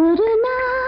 ஒரு நாள்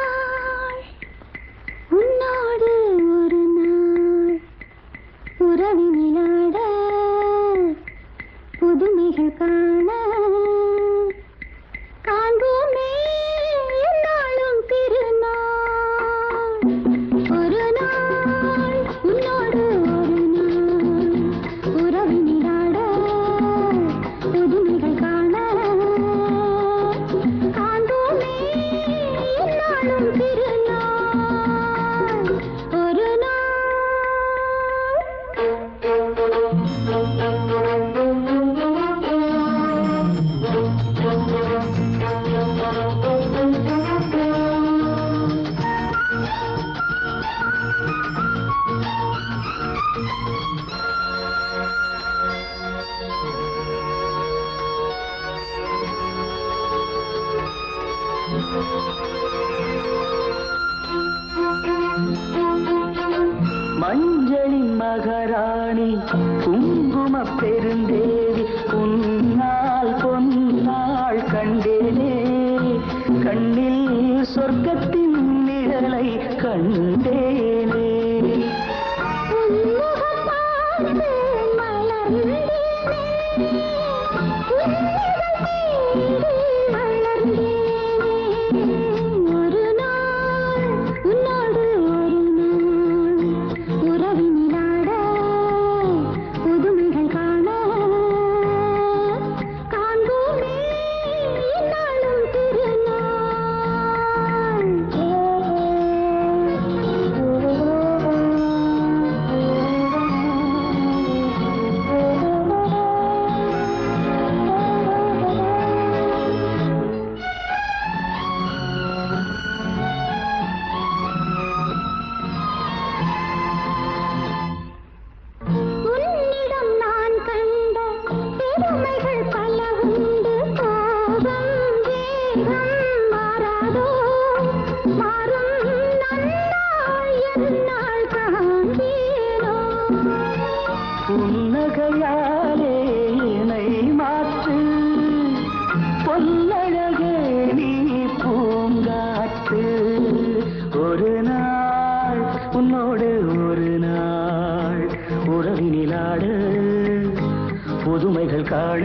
மஞ்சளின் மகாராணி குங்கும பெருந்தேவி உன் சொர்க்கத்தின் நிழலை கண்டேனே. புன்னகையாலே இணை மாற்று. பொன்னழகே நீ பூங்காற்று. ஒரு நாள் உன்னோடு ஒரு நாள் உறவினிலாடு புதுமைகள் காண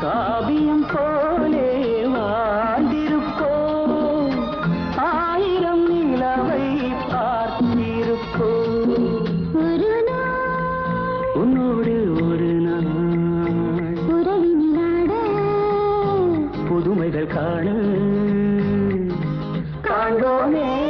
காவியம் போலே வாழ்ந்திருப்போ. ஆயிரம் நிலவை பார்த்திருப்போ. ஒரு நாள் உன்னோடு ஒரு நாள். புதுமைகள் காண. காண்போமே.